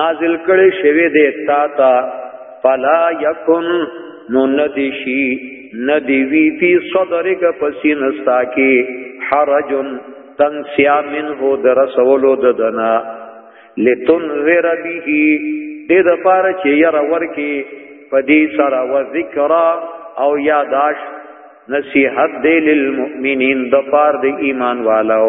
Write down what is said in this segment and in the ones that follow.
نازل کړي شوی دی تا تا فلا یکن نو ندی شي ندی وی فی صدرک پسین استا کی حرجن تنگ سیا من هو در رسولو ددنا لتنذر به دې د پاره چې ير ورکی پدی سره و ذکر او یاداش نصیحت دې للمؤمنین د پاره د ایمان والو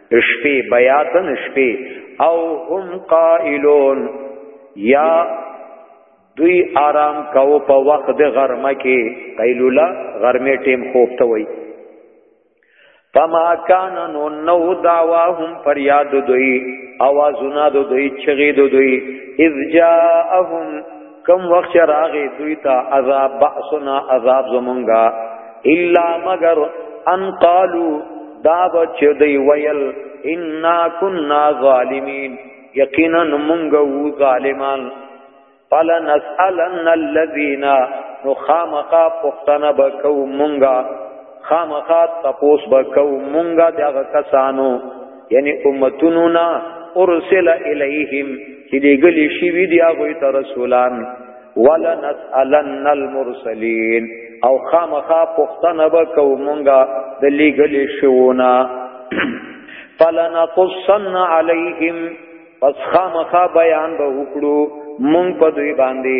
شپې بیاتن شپې او هم قائلون یا دوی آرام کاو په وخت د غرمه کې قیلولا غرمه ټیم خوب ته وای فما کان نو نو دعواهم فریاد دوی اوازونه دوی چغې دوی اذ جاءهم کم وخت چې راغی دوی ته عذاب باسنا عذاب زمونږه الا مگر ان قالو دا بچ دی ویل ان كنا ظالمین یقینا مونږ وو ظالمان فلا نسالن الذين نخامقا پختنه بکو مونږه خامخا تپوس بکو مونږه دغه کسانو یعنی امتونو نا ارسل الیہم چې دی گلی شوی دی هغه ته رسولان ولنسالن المرسلین او خامخا پختنه به کو مونږه د لګلی شونا فلنقصن علیہم پس خامخا بیان به وکړو مونږ په دوی باندې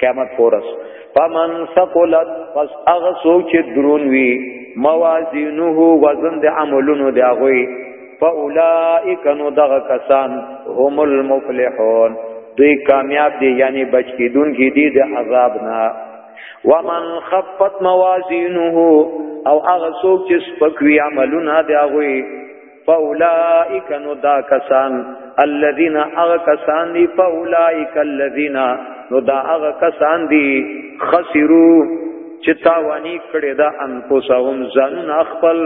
قیامت پورس فمن ثقلت پس هغه څوک چې درون وي موازینه وزن د عملونو دی هغه فاولائک نو دغه کسان هم المفلحون دوی کامیاب دي یعنی بچ کیدون کی دي د عذاب نه ومن خفت موازینه او هغه څوک چې سپکوي عملونه دی هغه فاولائک نو دا کسان الذین اغ کسان دی فاولائک الذین نو دا اغ کسان دی خسرو چې تاوانی کړي دا انفسهم ځانون خپل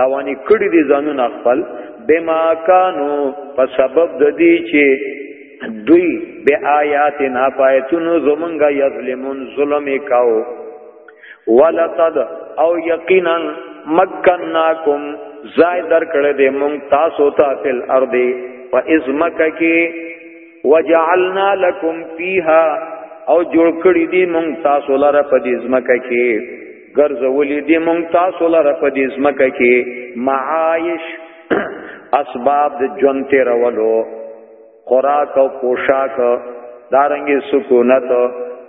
تاوانی کړي دي ځانون خپل بما کانو په سبب د دې چې دوی به آیات نه پایتونو زمونږه یظلمون ظلم کاو ولقد او یقینا مکناکم زائد در کړه دې مونږ تاسو ته فل ارض فازمک کی وجعلنا لكم فيها او جوړ کړی دې مونږ تاسو لپاره په دې زمک کې ګرځولې دې مونږ تاسو لپاره په دې زمک کې معايش اسباب د ژوند تیرولو خوراک او پوشاک دارنګي سکونت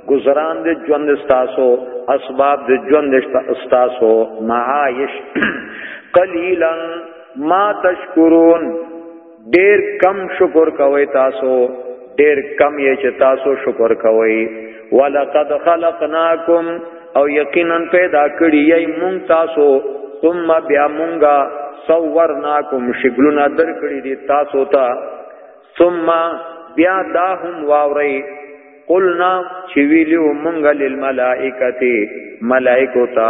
گزاران د ژوند استاسو اسباب د ژوند استاسو معاش قلیلا ما تشکرون ډیر کم شکر کوي تاسو ډیر کم یې چې تاسو شکر کوي ولقد خلقناکم او یقینا پیدا کړی یی مونږ تاسو ثم بیا مونږه صورناکم شکلونه در کړی دی تاسو ته ثم بیا دا هم واوري قلنا چې ویلو مونږه للملائکه ملائکه تا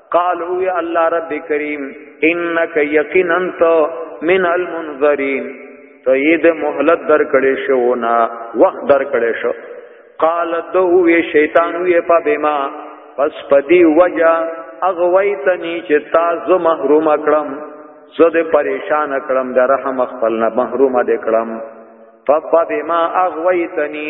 قال او الله رب کریم انک یقینا تو من المنذرین تو یې د مهلت در کړې شو نا وخت در کړې شو قال دو وی شیطان وی په بما پس پدی وجا اغویتنی چې تاسو محروم کړم زه دې پریشان کړم د رحم خپل نه محروم دې کړم فبما اغویتنی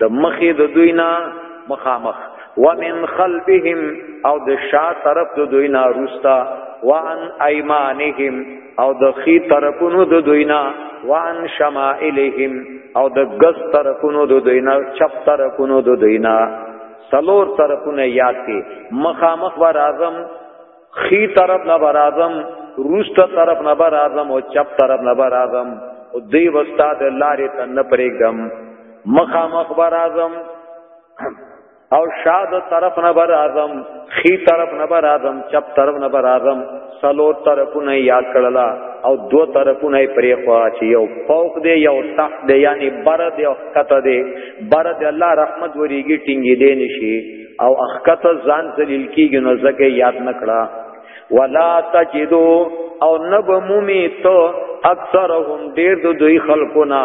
د مخې د دوی نه مخامخ ومن خلفهم او د شا طرف د دوی نه روستا وان ايمانهم او د خي طرفونو د دوی نه وان شمائلهم او د غس طرفونو د دوی نه چپ طرفونو د دوی نه سلور طرفونه یاد کی مخامخ و رازم خی طرف نه بر اعظم روست طرف نه بر اعظم او چپ طرف نه بر اعظم او دی وستا د لارې ته نه پرېږدم مخا مخ بر اعظم او شاد طرف نه بر اعظم خی طرف نه بر اعظم چپ طرف نه بر اعظم سلو طرفونه یاد کړلا او دو طرفونه پرې خوا چې یو فوق دی یو تحت دی یعنی بر دی او کته دی بر دی الله رحمت وریږي ټینګې دی نشي او اخکت ځان ذلیل کیږي نو زکه یاد نکړه ولا تجدو او نب مومی تو اکثرهم ډیر دو دوی خلقنا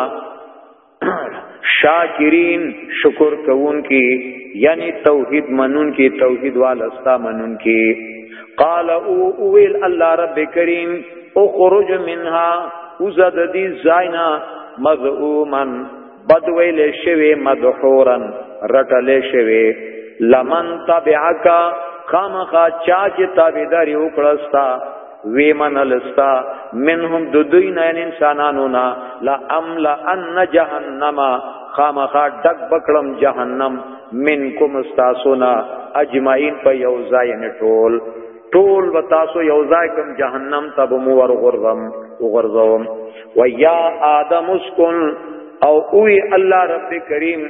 شاکرین شکر کوون کی یعنی توحید منون کی توحید والستا منون کی قال او اویل الله رب کریم اخرج منها وزد دی زاینا مذعومن بد ویل شوی مدحورن رټل شوی لمن تبعک خامخا چا چې تابعداري وکړستا وی منلستا منهم دو دوی نه انسانانو نا لا املا ان جهنم خامخا ډک بکړم جهنم منکم استاسونا اجمعین په یو ځای نه ټول ټول و تاسو یو ځای کوم جهنم ته به مو ورغورځم وغورځوم و یا آدم اسکن او اوی الله رب کریم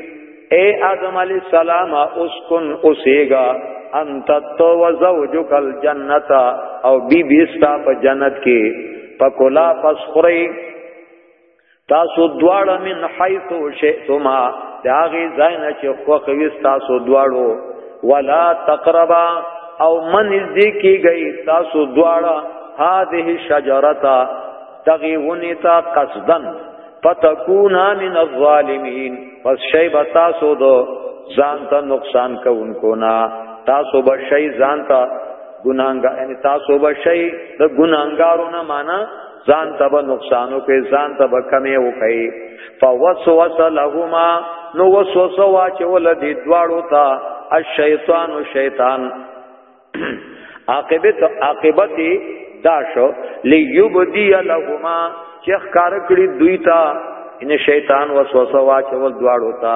اے آدم علی السلام اسکن اسیگا انت تو و زوجک الجنت او بی بی استا په جنت کې پکولا پس خوري تاسو دواړه من حيث شئتما داغي زاینه چې خو کوي تاسو دواړو ولا تقربا او من دې کیږي تاسو دواړه هذه شجرتا دغه ونی تا قصدن فتكونا من الظالمين پس شی به تاسو دو ځان ته نقصان کوونکو نه تاسو به شی ځان ته ګناګار ان تاسو به شی د ګناګارو نه معنا ځان ته به نقصان وکړي ځان ته به کمی وکړي فوسوس لهما نو وسوسه واچول دي دواړو ته الشیطان شیطان عاقبت عاقبت دا شو لیبدی لهما چې ښکار کړی دوی ته ان شیطان وسوسه واچول دواړو ته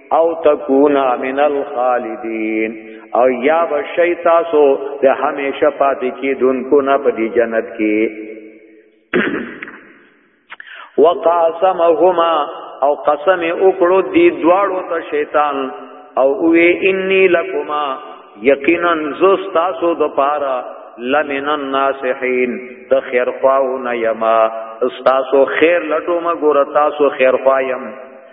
او تکونا من الخالدین او یا بشی تاسو د همیشه پاتې کیدونکو نه په دې جنت کې وقاسمهما او قسم وکړو دی دواړو ته شیطان او وی انی لکما یقینا زستا سو د پارا لمن الناصحین د خیر خواو نه یما استاسو خیر لټو ما ګور تاسو خیر خوایم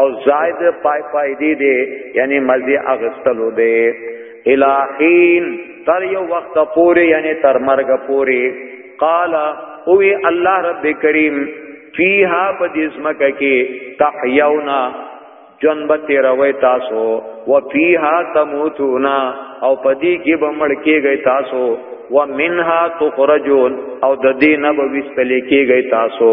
او زائد پای پای دی دی یعنی مزی اغستلو دی الاخین تر یو وخت پوری یعنی تر مرگ پوری قال اوی الله رب کریم فیها په دې سمکه کې تحیونا جون به تیروي تاسو و فیها تموتونا او په دې کې به مړ کېږئ تاسو و منها تخرجون او د دې نه به وستل کېږئ تاسو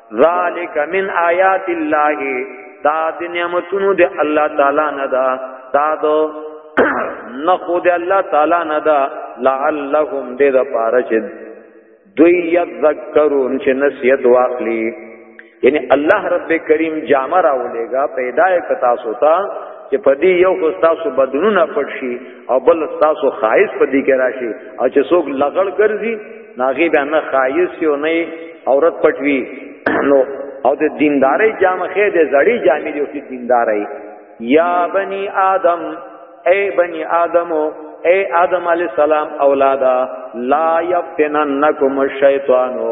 ذالک من آیات الله دا د نعمتونو د الله تعالی نه دا دا دو نخو د الله تعالی نه دا لعلهم دې د پاره چې دوی یذکرون چې نصیحت واخلي یعنی الله رب کریم جامه راولېګا پیدا کتا سوتا چې پدی یو خو تاسو بدنونه پټ شي او بل تاسو خایس پدی کې راشي او چې څوک لغړ ګرځي ناغي بیا نه خایس یو نه عورت پټوي نو او د دینداري جامه خې د زړی جامې دی او د دینداري یا بنی آدم اے بنی آدمو اے آدم علی السلام اولادا لا یفتننکم الشیطانو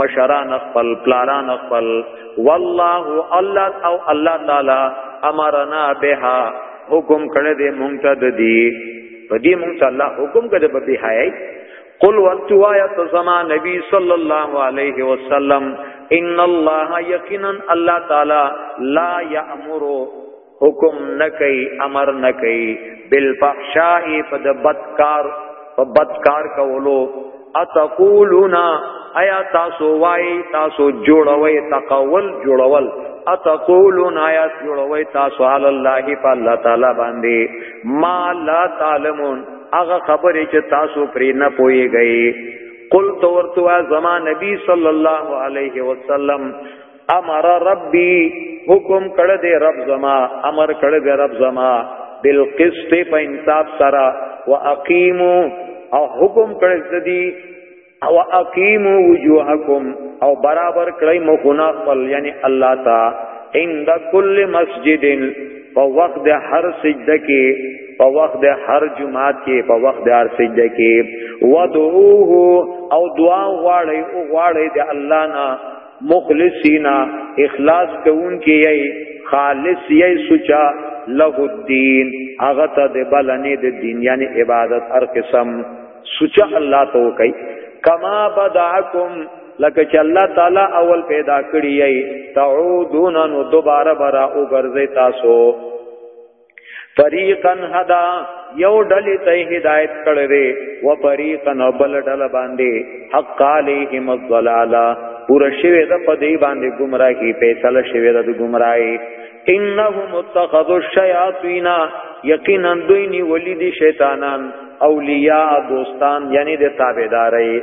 مشران خپل پلاران خپل والله الله او الله تعالی امرنا بها حکم کړه دې مونږ ته د دې په دې مونږ ته الله حکم کړه په دې حیاي قل ورتو آیت زما نبی صلی الله علیه وسلم ان الله یقینا الله تعالی لا یامر حکم نکي امر نکي بالفحشاء په د بدکار په بدکار کولو اتقولون ایا تاسو وای تاسو جوړوي تقول جوړول اتقولون ایا جوړوي تاسو علی الله په الله تعالی باندې ما لا تعلمون هغه خبرې چې تاسو پرې نه پويږئ قل تو ورتوا زما نبی صلی الله علیه وسلم امر ربي حکم کړه دې رب زما امر کړه دې رب زما بالقسط په انصاف سره واقیمو او حکم کړه دې او اقیمو وجوهکم او برابر کړئ مخونه خپل یعنی الله تا عند کل مسجد په وخت د هر سجده کې په وخت د هر جمعات کې په وخت د هر سجده کې ودعوه او دعا غواړي او غواړي د الله نه مخلصینا اخلاص کوون کې یی خالص یی سوچا له الدین هغه ته د بلنې د دین یعنی عبادت هر قسم سوچا الله ته کوي کما بدعکم لکه چې الله تعالی اول پیدا کړی یی تعودون نو دوباره برا او ګرځي تاسو فریقا هدا یو ډلې ته هدایت کړی دی و فریقا بل ډله باندې حق علیهم الضلاله پورا شوی د پدی باندې گمراهی فیصله شوی د گمراهی انهم اتخذوا الشیاطین یقینا دوی نی ولی دی شیطانان اولیاء دوستان یعنی د تابعداري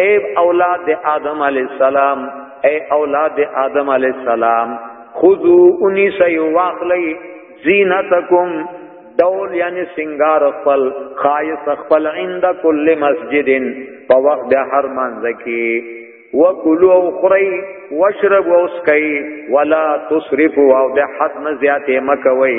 اے اولاد آدم علی السلام اے اولاد آدم علی السلام خذو انی سیو واخلی زینتکم دول یعنی سنگار خپل خایس خپل عند کل مسجد په وخت د هر منځ کې وکلو خری واشرب واسقی ولا تصرفوا او د حد نه زیاتې مکوي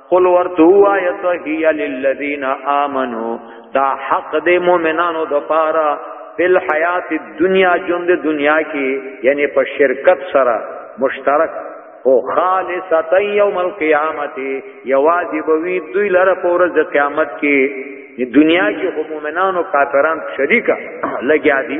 قل ورتو آیت هی للذین آمنو دا حق د مؤمنانو د پاره فل حیات دنیا ژوند دنیا کې یعنی په شرکت سره مشترک او خالصتا یوم القیامت یواجب وی دوی لره پور د قیامت کې دنیا کې مؤمنانو کافرانو شریکا لګیا دي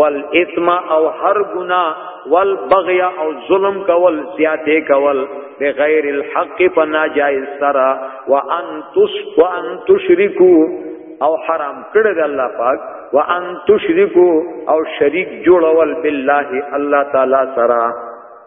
والاثم او هر ګنا والبغي او ظلم کول زیاته کول بغیر الحق پنا جائز سرا وان تس وان تشرکو او حرام کړی دی الله پاک وان تشرکو او شریک جوړول بالله الله تعالی سرا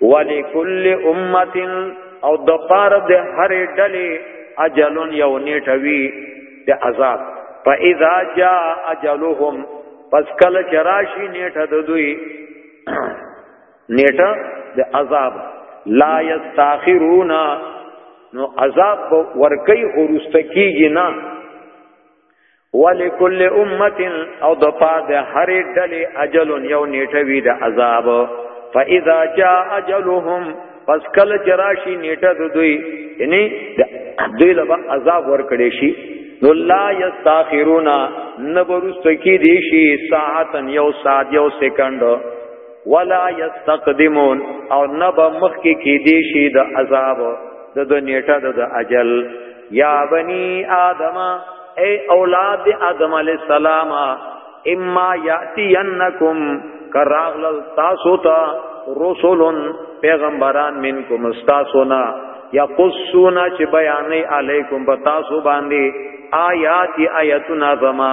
ولکل امه او د پاره د هرې ډلې اجل یو نیټه وی د عذاب فاذا جاء اجلهم پس کله چراشی نیټه د دوی نیټه د عذاب لا یستاخرون نو عذاب ورکی خورست کیږي نه ولکل امه او د پاره د هرې ډلې اجل یو نیټه وی د عذاب فاذا جاء اجلهم پس کله چراشی نیټه د دوی یعنی دوی لبا عذاب ور کړی شي نو لا یستاخرون نبرست کی دی شي ساعتن یو ساعت یو سکند ولا یستقدمون او نب مخ کی کی دی شي د عذاب د نیټه د اجل یا بنی آدم اے اولاد آدم علیہ السلام اما یاتینکم کراغل تاسو ته رسولن پیغمبران منکم تاسو نه یا قصونا چې بیانې علیکم بتاسو باندې آیات آیاتنا زما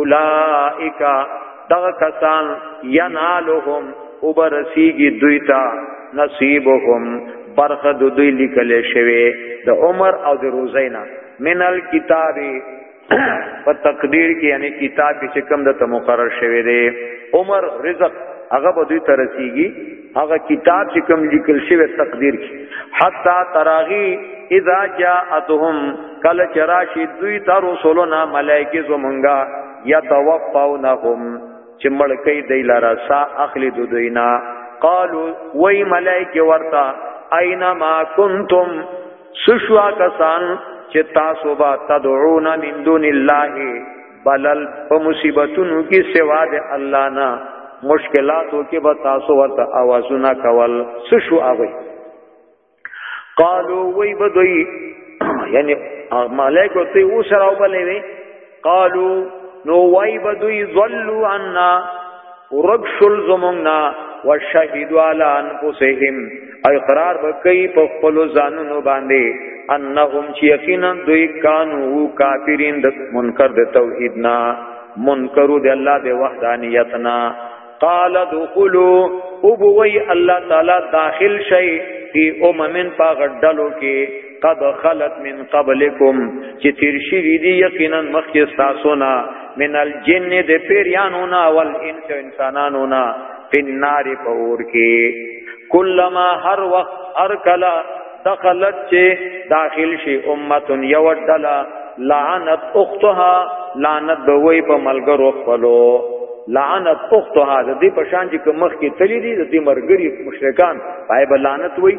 اولائک دغه کسان ینالهم وبرسیږي دوی ته نصیبهم برخه د دوی لیکل شوی د عمر او د روزینا منل کتابی په تقدیر کې یعنی کتاب چې کم د مقرر شوی دی عمر رزق هغه به دوی ترسیږي هغه کتاب چې کوم لیکل شوی تقدیر کی حتا تراغی اذا جاءتهم کل چراشی دوی تر رسولنا ملائکه زمونږه یتوفونهم چې ملکی دی لرا سا اخلی دو دوینا قالو وی ملائکه ورتا اینما کنتم سشوا کسان چې تاسو با تدعون من دون الله بلل په مصیبتونو کې سوا د الله نه مشکلاتو کې به تاسو ورته आवाजونه کول څه شو اوی قالو وی بدوی یعنی ملائکه ته و سره وبلې وی قالو نو وی بدوی ضلوا عنا ورک شل زمونږ نه وشهدوا علی انفسهم اقرار وکي په خپل ځانونو باندې انهم چې یقینا دوی کانو کافرین د منکر د توحید نه منکرو د الله د وحدانیت نه قال دخلوا ابوي الله تعالی داخل شي فی اممن پاغدلو کې قد خلت من قبلکم چې تیر شي دي یقینا مخکې تاسو نه من الجن د پیرانو نه ول انس انسانانو نه پنار پور کې کلما هر وخت هر کلا دخلت چې داخل شي امه یو دلا لعنت اختها لعنت دوی په ملګرو خپلو لعنت اختها د دې پشان چې کومخ کې تللی دي د دې مرګري مشرکان پای بلانت وای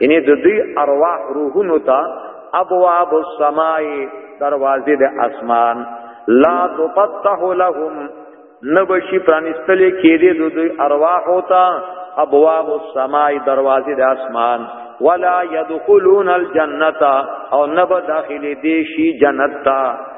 یعنی د دوی ارواح روحونو ته ابواب السماء دروازې د اسمان لا تفتح لهم نبشی پرانستلې کېدې د دوی ارواح ہوتا ابواب السماء دروازې د اسمان ولا يدخلون الجنه او نب داخلي دي شي جنت ته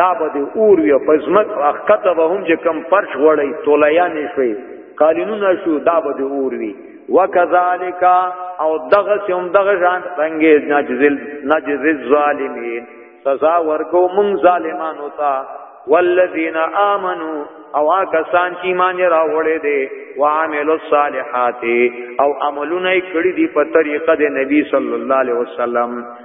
دا به د اور وی په زمک اخته به هم چې کم پرش وړي تولیان شوي قالینونه شو دا به د اور وی وکذالک او دغه سم دغه ځان څنګه نجزل نجزل ظالمین سزا ورکو مون ظالمانو ته والذین آمنو او کسان چې ایمان راوړې دي وعملوا الصالحات او عملونه کړې دي په طریقه د نبی صلی الله علیه وسلم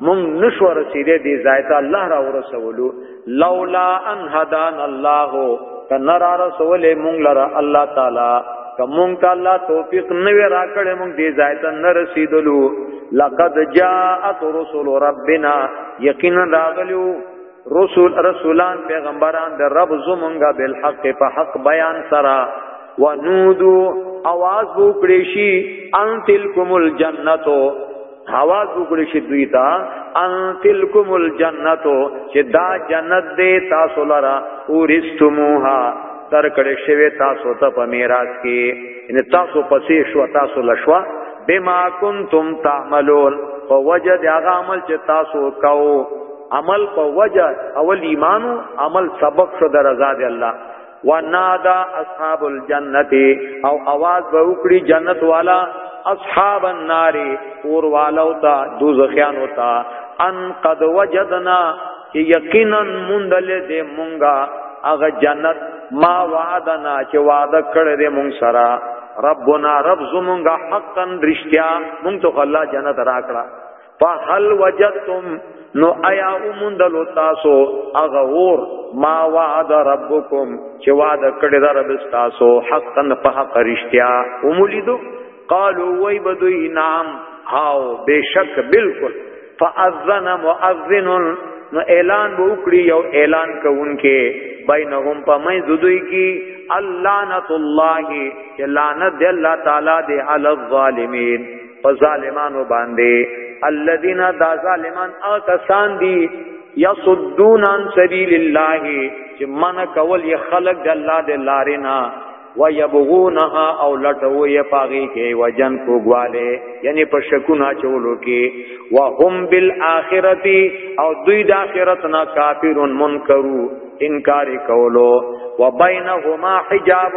مونږ نشو رسیدې دې ځای ته الله را ورسولو لولا ان هدان الله کنا را رسولې مونږ لره الله تعالی کوم ته الله توفیق نه را کړې مونږ دې ځای ته نه رسیدلو لقد جاءت رسل ربنا یقینا راغلو رسول رسولان پیغمبران د رب زمونږه بالحق په حق بیان سره ونودو आवाज وکړي شي ان تلکم الجنتو حواز وګړي شي دوی ته ان تلکم الجنه چې دا جنت دې تاسو لرا اورستموها تر کړه شوی تاسو ته په میراث کې ان تاسو پسې شو تاسو لشوا بما کنتم تعملون فوجد هغه عمل چې تاسو کاو عمل په وجه اول ایمانو عمل سبق شو درزاد الله ونادا اصحاب الجنت او आवाज به وکړي جنت والا اصحاب النار اور والا او تا دوزخیان او تا ان قد وجدنا چې یقینا مندل دې مونږه هغه جنت ما وعدنا چې وعده کړې دې مونږ سره ربنا رب زمونږه حقا رښتیا مونږ ته الله جنت راکړه فهل وجدتم نو ایا اومندلو تاسو هغه اور ما وعد ربکم چې وعده کړی دا رب تاسو حقا په حق رښتیا اوملیدو قالو وای بدوی نام هاو بشک بالکل فاذن مؤذن نو اعلان به وکړي یو اعلان کوونکې بینهم په مې دوی کې اللعنت الله چې لعنت دی الله تعالی دی علی الظالمین په ظالمانو باندې الذين دا ظالمان او کسان دي يصدون عن سبيل الله چې من کول یې خلق د الله د لارې نه ويبغونها او لټو یې پاغي کې وجن کوګواله یعنی په شکونه چولو کې وهم بالآخرة او دوی د آخرت نه کافرون منکرو انکار کولو وبینهما حجاب